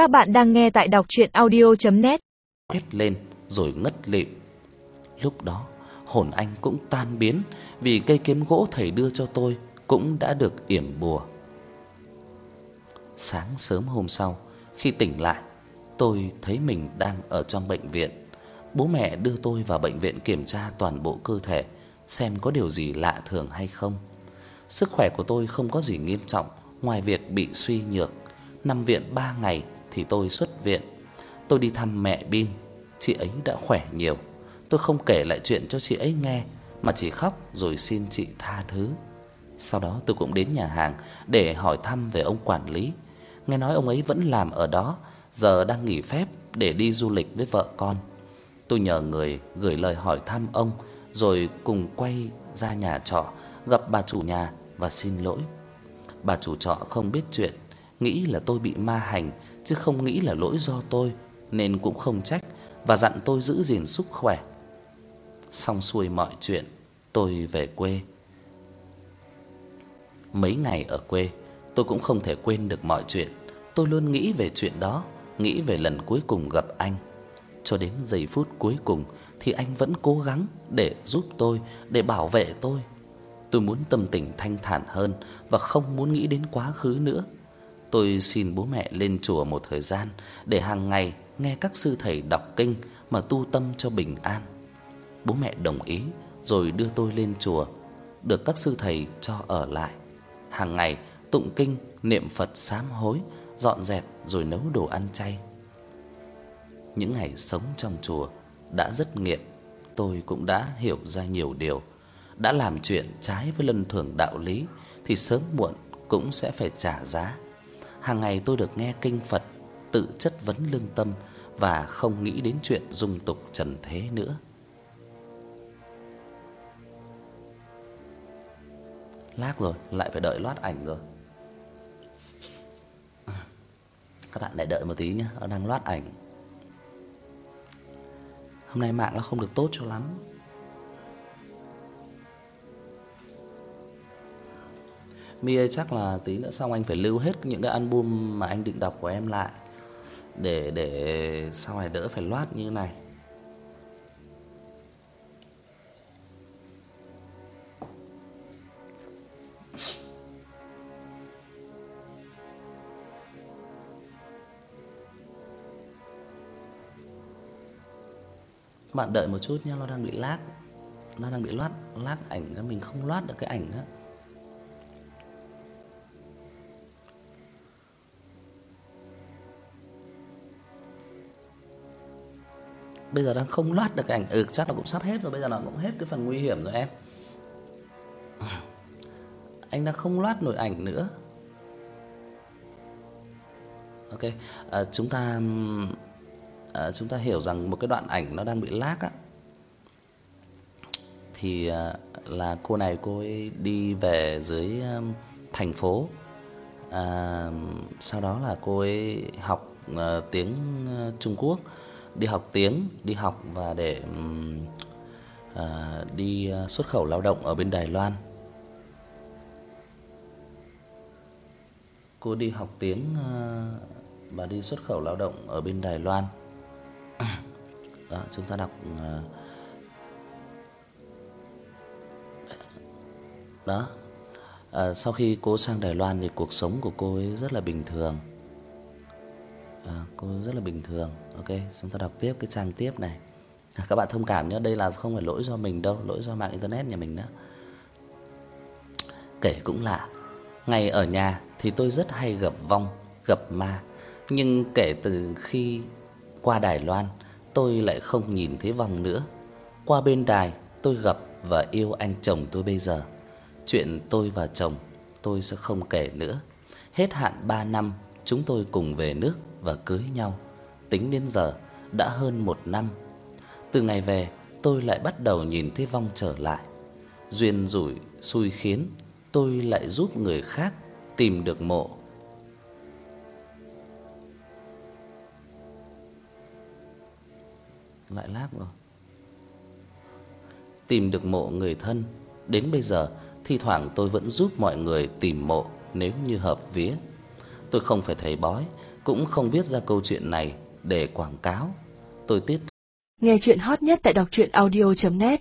Các bạn đang nghe tại đọc audio net Hét lên rồi ngất lịm. Lúc đó, hồn anh cũng tan biến vì cây kiếm gỗ thầy đưa cho tôi cũng đã được yểm bùa. Sáng sớm hôm sau, khi tỉnh lại, tôi thấy mình đang ở trong bệnh viện. Bố mẹ đưa tôi vào bệnh viện kiểm tra toàn bộ cơ thể xem có điều gì lạ thường hay không. Sức khỏe của tôi không có gì nghiêm trọng ngoài việc bị suy nhược. Nằm viện 3 ngày thì tôi xuất viện. Tôi đi thăm mẹ Bin, chị ấy đã khỏe nhiều. Tôi không kể lại chuyện cho chị ấy nghe mà chỉ khóc rồi xin chị tha thứ. Sau đó tôi cũng đến nhà hàng để hỏi thăm về ông quản lý. Nghe nói ông ấy vẫn làm ở đó, giờ đang nghỉ phép để đi du lịch với vợ con. Tôi nhờ người gửi lời hỏi thăm ông rồi cùng quay ra nhà trọ gặp bà chủ nhà và xin lỗi. Bà chủ trọ không biết chuyện, nghĩ là tôi bị ma hành chứ không nghĩ là lỗi do tôi nên cũng không trách và dặn tôi giữ gìn sức khỏe. Xong xuôi mọi chuyện, tôi về quê. Mấy ngày ở quê, tôi cũng không thể quên được mọi chuyện. Tôi luôn nghĩ về chuyện đó, nghĩ về lần cuối cùng gặp anh. Cho đến giây phút cuối cùng thì anh vẫn cố gắng để giúp tôi, để bảo vệ tôi. Tôi muốn tâm tình thanh thản hơn và không muốn nghĩ đến quá khứ nữa. Tôi xin bố mẹ lên chùa một thời gian để hàng ngày nghe các sư thầy đọc kinh mà tu tâm cho bình an. Bố mẹ đồng ý rồi đưa tôi lên chùa, được các sư thầy cho ở lại. Hàng ngày tụng kinh, niệm Phật sám hối, dọn dẹp rồi nấu đồ ăn chay. Những ngày sống trong chùa đã rất nghiện, tôi cũng đã hiểu ra nhiều điều. Đã làm chuyện trái với luân thường đạo lý thì sớm muộn cũng sẽ phải trả giá. Hàng ngày tôi được nghe kinh Phật, tự chất vấn lương tâm và không nghĩ đến chuyện dung tục trần thế nữa. Lát rồi, lại phải đợi loát ảnh rồi. Các bạn lại đợi một tí nhé, nó đang loát ảnh. Hôm nay mạng nó không được tốt cho lắm. Mi ơi chắc là tí nữa xong anh phải lưu hết những cái album mà anh định đọc của em lại để để sau này đỡ phải loát như thế này. Các bạn đợi một chút nha, nó đang bị lag. Nó đang bị loát lag ảnh mình không loát được cái ảnh á. Bây giờ đang không loát được cái ảnh. Ừ chắc là cũng sắp hết rồi, bây giờ là cũng hết cái phần nguy hiểm rồi em. Anh đang không loát nổi ảnh nữa. Ok, à, chúng ta à, chúng ta hiểu rằng một cái đoạn ảnh nó đang bị lag á thì à, là cô này cô ấy đi về dưới um, thành phố. À, sau đó là cô ấy học uh, tiếng uh, Trung Quốc, đi học tiếng, đi học và để à, đi à, xuất khẩu lao động ở bên Đài Loan. Cô đi học tiếng à, và đi xuất khẩu lao động ở bên Đài Loan. Đó, chúng ta đọc à, Đó. À, sau khi cô sang Đài Loan thì cuộc sống của cô ấy rất là bình thường. Ờ, à, cô rất là bình thường. Ok, chúng ta đọc tiếp cái trang tiếp này. À, các bạn thông cảm nhé, đây là không phải lỗi do mình đâu, lỗi do mạng internet nhà mình đó. Kể cũng lạ, ngày ở nhà thì tôi rất hay gặp vong, gặp ma, nhưng kể từ khi qua Đài Loan, tôi lại không nhìn thấy vong nữa. Qua bên đài, tôi gặp và yêu anh chồng tôi bây giờ. Chuyện tôi và chồng tôi sẽ không kể nữa. Hết hạn 3 năm, chúng tôi cùng về nước và cưới nhau. Tính đến giờ đã hơn 1 năm. Từ ngày về, tôi lại bắt đầu nhìn thấy vong trở lại. Duyên rủi xui khiến tôi lại giúp người khác tìm được mộ. Lại lát rồi. Tìm được mộ người thân, đến bây giờ thi thoảng tôi vẫn giúp mọi người tìm mộ nếu như hợp vía. Tôi không phải thầy bói, cũng không viết ra câu chuyện này để quảng cáo. Tôi tiếp Nghe chuyện hot nhất tại đọc truyện audio net